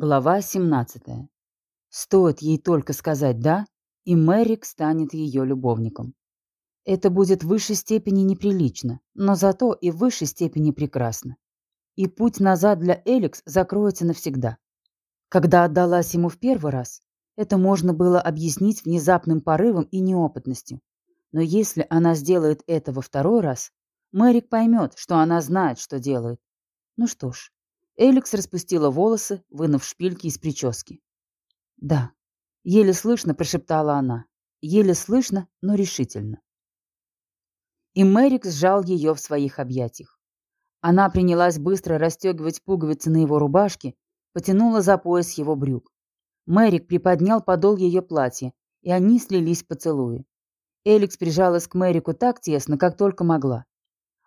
Глава 17. Стоит ей только сказать «да», и Мэрик станет ее любовником. Это будет в высшей степени неприлично, но зато и в высшей степени прекрасно. И путь назад для Эликс закроется навсегда. Когда отдалась ему в первый раз, это можно было объяснить внезапным порывом и неопытностью. Но если она сделает это во второй раз, Мэрик поймет, что она знает, что делает. Ну что ж, Эликс распустила волосы, вынув шпильки из прически. «Да», — еле слышно прошептала она. Еле слышно, но решительно. И Мэрик сжал ее в своих объятиях. Она принялась быстро расстегивать пуговицы на его рубашке, потянула за пояс его брюк. Мэрик приподнял подол ее платья, и они слились в поцелуи. Эликс прижалась к Мэрику так тесно, как только могла.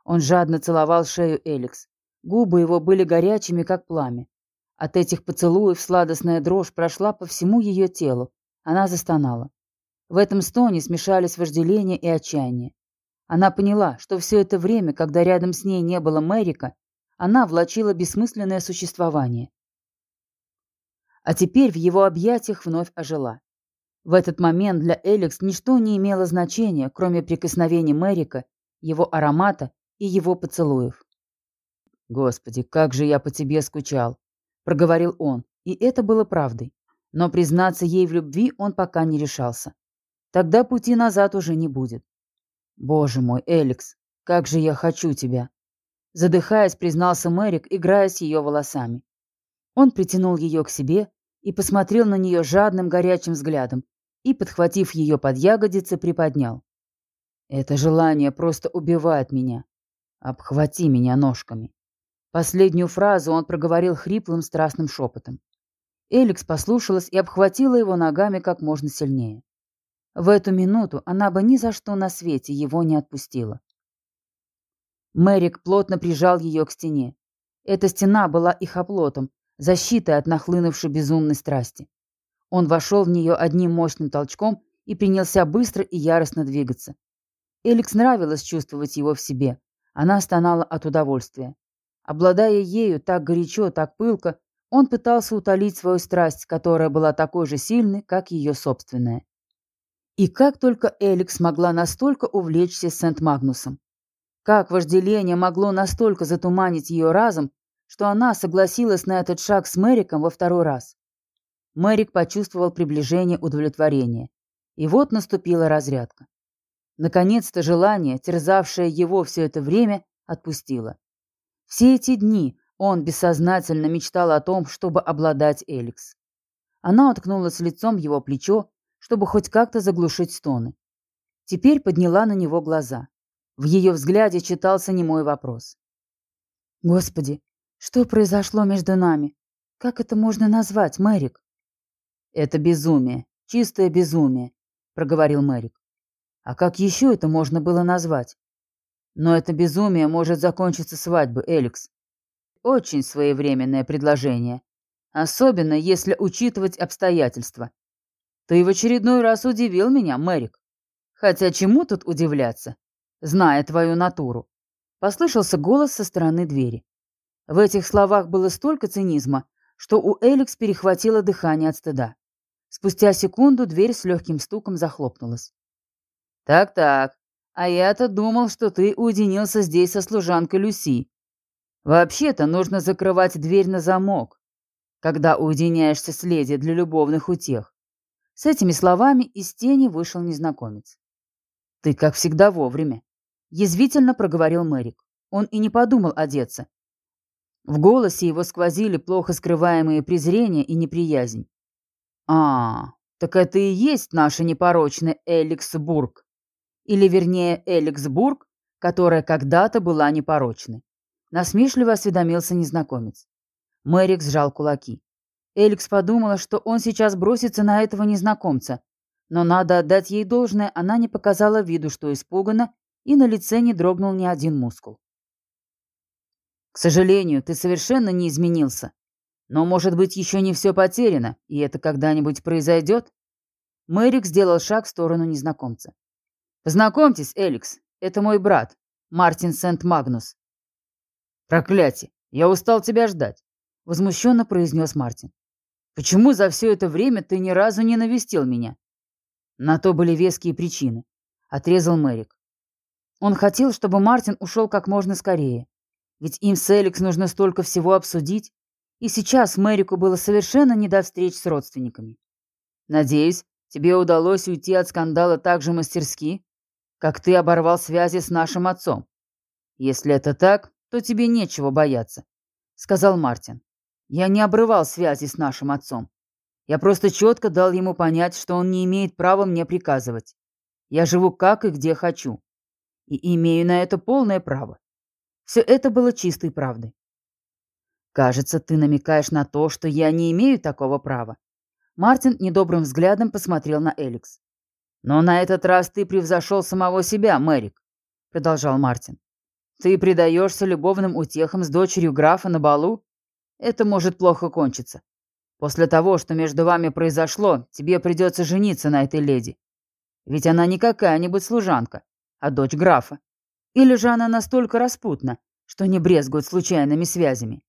Он жадно целовал шею Эликс, Губы его были горячими, как пламя. От этих поцелуев сладостная дрожь прошла по всему ее телу. Она застонала. В этом стоне смешались вожделение и отчаяние. Она поняла, что все это время, когда рядом с ней не было Мэрика, она влачила бессмысленное существование. А теперь в его объятиях вновь ожила. В этот момент для Эликс ничто не имело значения, кроме прикосновений Мэрика, его аромата и его поцелуев. «Господи, как же я по тебе скучал!» — проговорил он, и это было правдой. Но признаться ей в любви он пока не решался. Тогда пути назад уже не будет. «Боже мой, Эликс, как же я хочу тебя!» Задыхаясь, признался Мэрик, играя с ее волосами. Он притянул ее к себе и посмотрел на нее жадным горячим взглядом и, подхватив ее под ягодицы, приподнял. «Это желание просто убивает меня. Обхвати меня ножками». Последнюю фразу он проговорил хриплым страстным шепотом. Эликс послушалась и обхватила его ногами как можно сильнее. В эту минуту она бы ни за что на свете его не отпустила. Мэрик плотно прижал ее к стене. Эта стена была их оплотом, защитой от нахлынувшей безумной страсти. Он вошел в нее одним мощным толчком и принялся быстро и яростно двигаться. Эликс нравилось чувствовать его в себе. Она стонала от удовольствия. Обладая ею так горячо, так пылко, он пытался утолить свою страсть, которая была такой же сильной, как ее собственная. И как только Эликс могла настолько увлечься Сент-Магнусом? Как вожделение могло настолько затуманить ее разум, что она согласилась на этот шаг с Мэриком во второй раз? Мэрик почувствовал приближение удовлетворения. И вот наступила разрядка. Наконец-то желание, терзавшее его все это время, отпустило. Все эти дни он бессознательно мечтал о том, чтобы обладать Эликс. Она уткнулась лицом в его плечо, чтобы хоть как-то заглушить стоны. Теперь подняла на него глаза. В ее взгляде читался немой вопрос. «Господи, что произошло между нами? Как это можно назвать, Мэрик?» «Это безумие, чистое безумие», — проговорил Мэрик. «А как еще это можно было назвать? Но это безумие может закончиться свадьбой, Эликс. Очень своевременное предложение. Особенно, если учитывать обстоятельства. Ты в очередной раз удивил меня, Мэрик. Хотя чему тут удивляться, зная твою натуру? Послышался голос со стороны двери. В этих словах было столько цинизма, что у Эликс перехватило дыхание от стыда. Спустя секунду дверь с легким стуком захлопнулась. «Так-так, а я-то думал, что ты уединился здесь со служанкой Люси. Вообще-то нужно закрывать дверь на замок, когда уединяешься с леди для любовных утех. С этими словами из тени вышел незнакомец. «Ты, как всегда, вовремя», — язвительно проговорил Мэрик. Он и не подумал одеться. В голосе его сквозили плохо скрываемые презрение и неприязнь. «А, так это и есть наша непорочная Эликсбург», или вернее Эликсбург, которая когда-то была непорочной. Насмешливо осведомился незнакомец. Мэрик сжал кулаки. Эликс подумала, что он сейчас бросится на этого незнакомца, но надо отдать ей должное, она не показала виду, что испугана, и на лице не дрогнул ни один мускул. «К сожалению, ты совершенно не изменился. Но, может быть, еще не все потеряно, и это когда-нибудь произойдет?» Мэрик сделал шаг в сторону незнакомца. Познакомьтесь, Эликс, это мой брат, Мартин Сент-Магнус. Проклятие, я устал тебя ждать, возмущенно произнес Мартин. Почему за все это время ты ни разу не навестил меня?» На то были веские причины. Отрезал Мэрик. Он хотел, чтобы Мартин ушел как можно скорее. Ведь им с Эликс нужно столько всего обсудить. И сейчас Мэрику было совершенно не до встреч с родственниками. «Надеюсь, тебе удалось уйти от скандала так же мастерски, как ты оборвал связи с нашим отцом. Если это так, то тебе нечего бояться», — сказал Мартин. «Я не обрывал связи с нашим отцом. Я просто четко дал ему понять, что он не имеет права мне приказывать. Я живу как и где хочу. И имею на это полное право. Все это было чистой правдой. Кажется, ты намекаешь на то, что я не имею такого права. Мартин недобрым взглядом посмотрел на Эликс. Но на этот раз ты превзошел самого себя, Мэрик, продолжал Мартин. Ты предаешься любовным утехам с дочерью графа на балу? Это может плохо кончиться. После того, что между вами произошло, тебе придется жениться на этой леди. Ведь она не какая-нибудь служанка, а дочь графа. Или же она настолько распутна, что не брезгует случайными связями.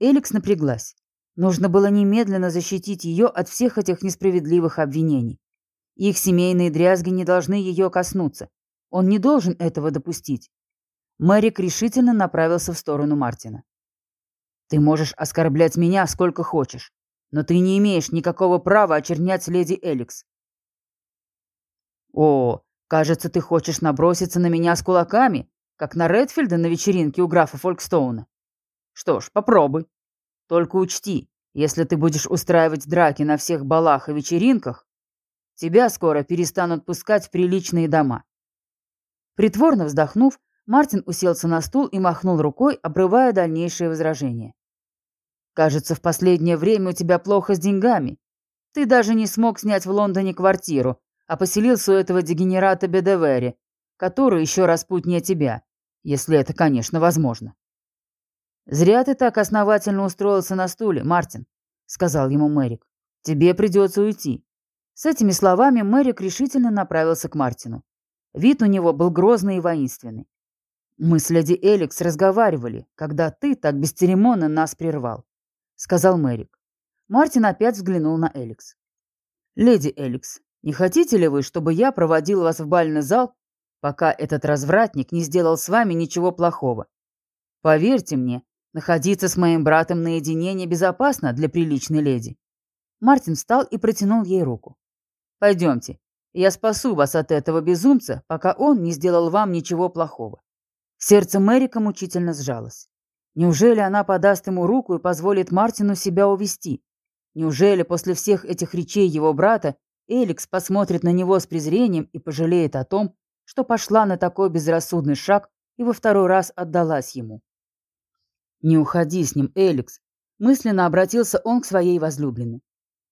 Эликс напряглась. Нужно было немедленно защитить ее от всех этих несправедливых обвинений. Их семейные дрязги не должны ее коснуться. Он не должен этого допустить. Мэрик решительно направился в сторону Мартина. «Ты можешь оскорблять меня сколько хочешь, но ты не имеешь никакого права очернять леди Эликс». «О, кажется, ты хочешь наброситься на меня с кулаками, как на Редфилда на вечеринке у графа Фолкстоуна. Что ж, попробуй. Только учти, если ты будешь устраивать драки на всех балах и вечеринках, тебя скоро перестанут пускать в приличные дома. Притворно вздохнув, Мартин уселся на стул и махнул рукой, обрывая дальнейшие возражения. «Кажется, в последнее время у тебя плохо с деньгами. Ты даже не смог снять в Лондоне квартиру, а поселился у этого дегенерата Бедевери, который еще распутнее тебя, если это, конечно, возможно». «Зря ты так основательно устроился на стуле, Мартин», — сказал ему Мэрик. «Тебе придется уйти». С этими словами Мэрик решительно направился к Мартину. Вид у него был грозный и воинственный. «Мы с леди Эликс разговаривали, когда ты так бесцеремонно нас прервал», — сказал Мэрик. Мартин опять взглянул на Эликс. «Леди Эликс, не хотите ли вы, чтобы я проводил вас в бальный зал, пока этот развратник не сделал с вами ничего плохого? Поверьте мне, Находиться с моим братом наедине небезопасно для приличной леди. Мартин встал и протянул ей руку. «Пойдемте. Я спасу вас от этого безумца, пока он не сделал вам ничего плохого». Сердце Мэрика мучительно сжалось. Неужели она подаст ему руку и позволит Мартину себя увести? Неужели после всех этих речей его брата Эликс посмотрит на него с презрением и пожалеет о том, что пошла на такой безрассудный шаг и во второй раз отдалась ему? «Не уходи с ним, Эликс!» Мысленно обратился он к своей возлюбленной.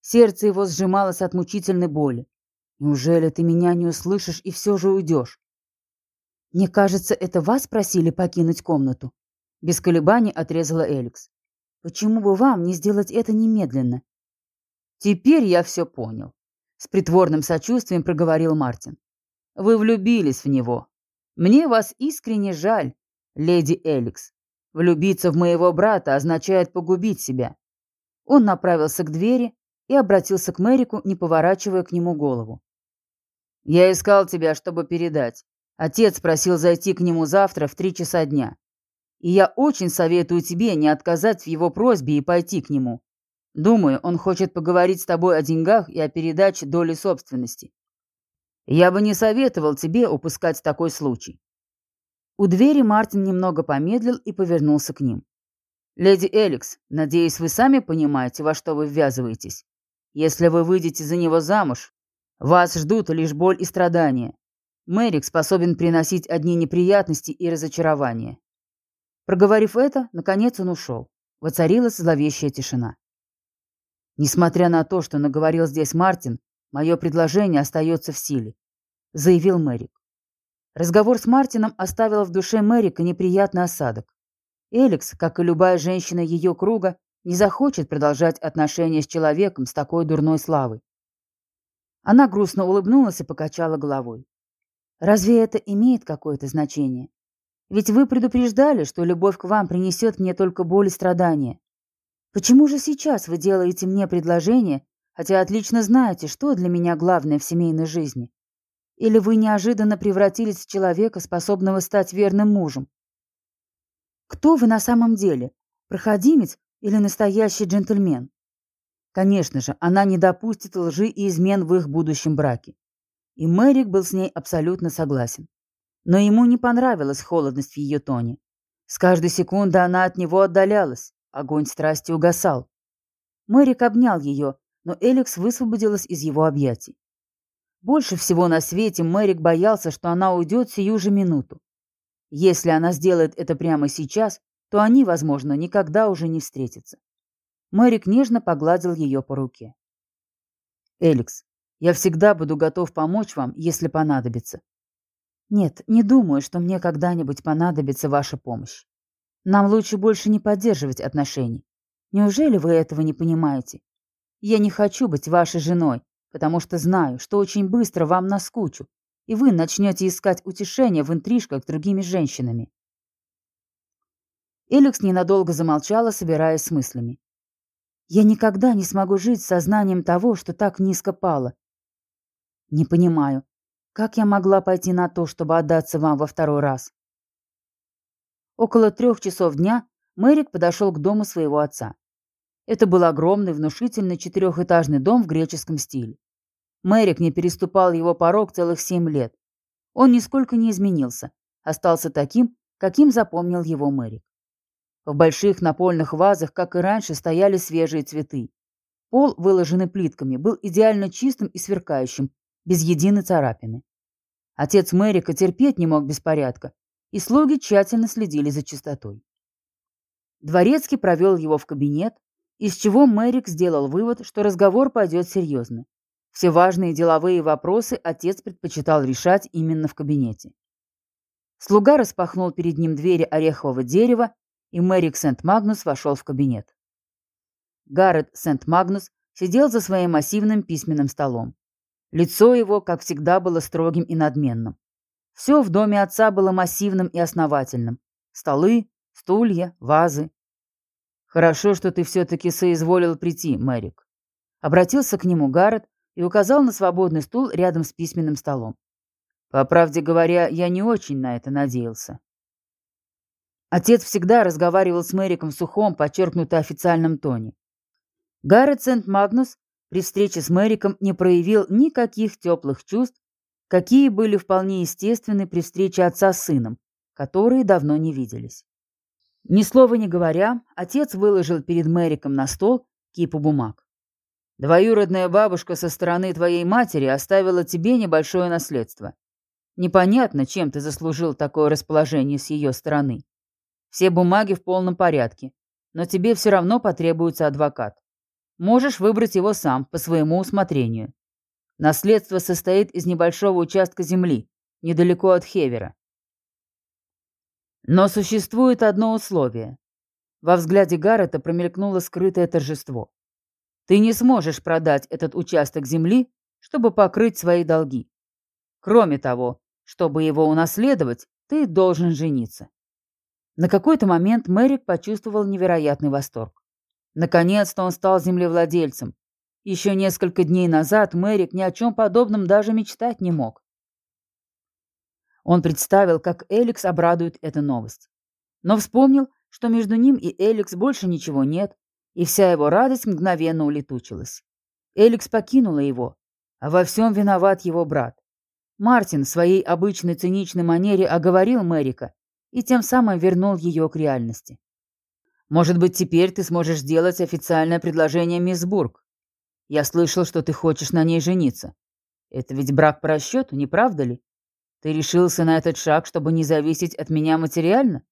Сердце его сжималось от мучительной боли. «Неужели ты меня не услышишь и все же уйдешь?» «Мне кажется, это вас просили покинуть комнату?» Без колебаний отрезала Эликс. «Почему бы вам не сделать это немедленно?» «Теперь я все понял», — с притворным сочувствием проговорил Мартин. «Вы влюбились в него. Мне вас искренне жаль, леди Эликс. Влюбиться в моего брата означает погубить себя. Он направился к двери и обратился к Мэрику, не поворачивая к нему голову. «Я искал тебя, чтобы передать. Отец просил зайти к нему завтра в три часа дня. И я очень советую тебе не отказать в его просьбе и пойти к нему. Думаю, он хочет поговорить с тобой о деньгах и о передаче доли собственности. Я бы не советовал тебе упускать такой случай. У двери Мартин немного помедлил и повернулся к ним. «Леди Эликс, надеюсь, вы сами понимаете, во что вы ввязываетесь. Если вы выйдете за него замуж, вас ждут лишь боль и страдания. Мэрик способен приносить одни неприятности и разочарования». Проговорив это, наконец он ушел. Воцарилась зловещая тишина. «Несмотря на то, что наговорил здесь Мартин, мое предложение остается в силе», — заявил Мэрик. Разговор с Мартином оставил в душе Мэрика неприятный осадок. Эликс, как и любая женщина ее круга, не захочет продолжать отношения с человеком с такой дурной славой. Она грустно улыбнулась и покачала головой. «Разве это имеет какое-то значение? Ведь вы предупреждали, что любовь к вам принесет мне только боль и страдания. Почему же сейчас вы делаете мне предложение, хотя отлично знаете, что для меня главное в семейной жизни? Или вы неожиданно превратились в человека, способного стать верным мужем? Кто вы на самом деле? Проходимец или настоящий джентльмен? Конечно же, она не допустит лжи и измен в их будущем браке. И Мэрик был с ней абсолютно согласен. Но ему не понравилась холодность в ее тоне. С каждой секунды она от него отдалялась, огонь страсти угасал. Мэрик обнял ее, но Эликс высвободилась из его объятий. Больше всего на свете Мэрик боялся, что она уйдет сию же минуту. Если она сделает это прямо сейчас, то они, возможно, никогда уже не встретятся. Мэрик нежно погладил ее по руке. «Эликс, я всегда буду готов помочь вам, если понадобится. Нет, не думаю, что мне когда-нибудь понадобится ваша помощь. Нам лучше больше не поддерживать отношений. Неужели вы этого не понимаете? Я не хочу быть вашей женой, потому что знаю, что очень быстро вам наскучу, и вы начнете искать утешение в интрижках с другими женщинами. Эликс ненадолго замолчала, собираясь с мыслями. «Я никогда не смогу жить с сознанием того, что так низко пало. Не понимаю, как я могла пойти на то, чтобы отдаться вам во второй раз? Около трех часов дня Мэрик подошел к дому своего отца. Это был огромный, внушительный четырехэтажный дом в греческом стиле. Мэрик не переступал его порог целых семь лет. Он нисколько не изменился, остался таким, каким запомнил его Мэрик. В больших напольных вазах, как и раньше, стояли свежие цветы. Пол, выложенный плитками, был идеально чистым и сверкающим, без единой царапины. Отец Мэрика терпеть не мог беспорядка, и слуги тщательно следили за чистотой. Дворецкий провел его в кабинет, из чего Мэрик сделал вывод, что разговор пойдет серьезно. Все важные деловые вопросы отец предпочитал решать именно в кабинете. Слуга распахнул перед ним двери орехового дерева, и Мэрик Сент-Магнус вошел в кабинет. Гаррет Сент-Магнус сидел за своим массивным письменным столом. Лицо его, как всегда, было строгим и надменным. Все в доме отца было массивным и основательным. Столы, стулья, вазы. «Хорошо, что ты все-таки соизволил прийти, Мэрик». Обратился к нему Гаррет и указал на свободный стул рядом с письменным столом. По правде говоря, я не очень на это надеялся. Отец всегда разговаривал с Мэриком в сухом, подчеркнуто официальном тоне. Гаррет Сент-Магнус при встрече с Мэриком не проявил никаких теплых чувств, какие были вполне естественны при встрече отца с сыном, которые давно не виделись. Ни слова не говоря, отец выложил перед Мэриком на стол кипу бумаг. «Двоюродная бабушка со стороны твоей матери оставила тебе небольшое наследство. Непонятно, чем ты заслужил такое расположение с ее стороны. Все бумаги в полном порядке, но тебе все равно потребуется адвокат. Можешь выбрать его сам, по своему усмотрению. Наследство состоит из небольшого участка земли, недалеко от Хевера. Но существует одно условие. Во взгляде Гаррета промелькнуло скрытое торжество. Ты не сможешь продать этот участок земли, чтобы покрыть свои долги. Кроме того, чтобы его унаследовать, ты должен жениться. На какой-то момент Мэрик почувствовал невероятный восторг. Наконец-то он стал землевладельцем. Еще несколько дней назад Мэрик ни о чем подобном даже мечтать не мог. Он представил, как Эликс обрадует эта новость. Но вспомнил, что между ним и Эликс больше ничего нет, и вся его радость мгновенно улетучилась. Эликс покинула его, а во всем виноват его брат. Мартин в своей обычной циничной манере оговорил Мэрика и тем самым вернул ее к реальности. Может быть, теперь ты сможешь сделать официальное предложение мисс Бург. Я слышал, что ты хочешь на ней жениться. Это ведь брак по расчету, не правда ли? Ты решился на этот шаг, чтобы не зависеть от меня материально?»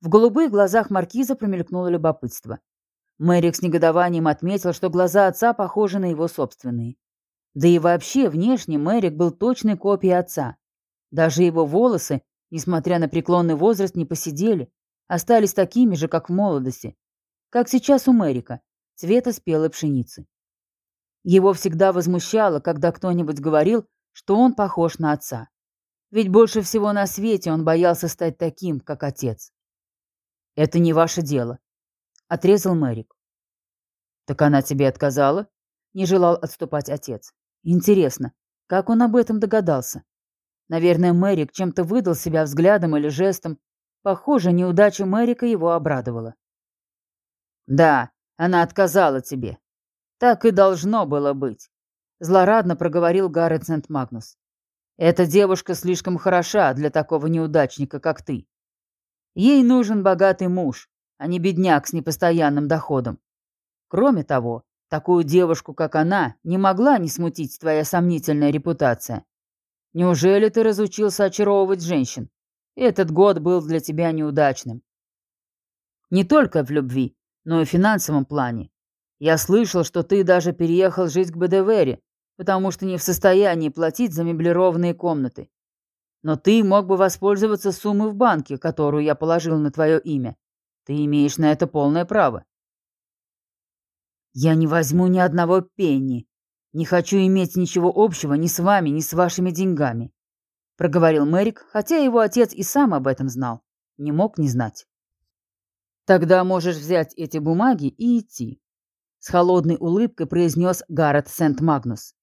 В голубых глазах маркиза промелькнуло любопытство. Мэрик с негодованием отметил, что глаза отца похожи на его собственные. Да и вообще, внешне Мэрик был точной копией отца. Даже его волосы, несмотря на преклонный возраст, не посидели, остались такими же, как в молодости, как сейчас у Мэрика, цвета спелой пшеницы. Его всегда возмущало, когда кто-нибудь говорил, что он похож на отца. Ведь больше всего на свете он боялся стать таким, как отец. «Это не ваше дело». отрезал Мэрик. Так она тебе отказала? Не желал отступать отец. Интересно, как он об этом догадался? Наверное, Мэрик чем-то выдал себя взглядом или жестом. Похоже, неудача Мэрика его обрадовала. «Да, она отказала тебе. Так и должно было быть», — злорадно проговорил Гаррет Сент-Магнус. «Эта девушка слишком хороша для такого неудачника, как ты. Ей нужен богатый муж, а не бедняк с непостоянным доходом. Кроме того, такую девушку, как она, не могла не смутить твоя сомнительная репутация. Неужели ты разучился очаровывать женщин? Этот год был для тебя неудачным. Не только в любви, но и в финансовом плане. Я слышал, что ты даже переехал жить к Бедевере, потому что не в состоянии платить за меблированные комнаты. Но ты мог бы воспользоваться суммой в банке, которую я положил на твое имя. Ты имеешь на это полное право. Я не возьму ни одного пенни. Не хочу иметь ничего общего ни с вами, ни с вашими деньгами. Проговорил Мэрик, хотя его отец и сам об этом знал. Не мог не знать. Тогда можешь взять эти бумаги и идти. С холодной улыбкой произнес Гаррет Сент-Магнус.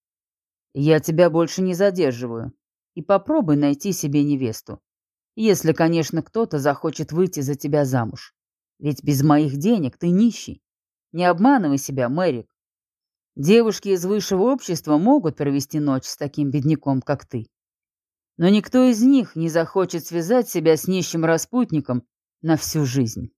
Я тебя больше не задерживаю. И попробуй найти себе невесту. Если, конечно, кто-то захочет выйти за тебя замуж. Ведь без моих денег ты нищий. Не обманывай себя, Мэрик. Девушки из высшего общества могут провести ночь с таким бедняком, как ты. Но никто из них не захочет связать себя с нищим распутником на всю жизнь.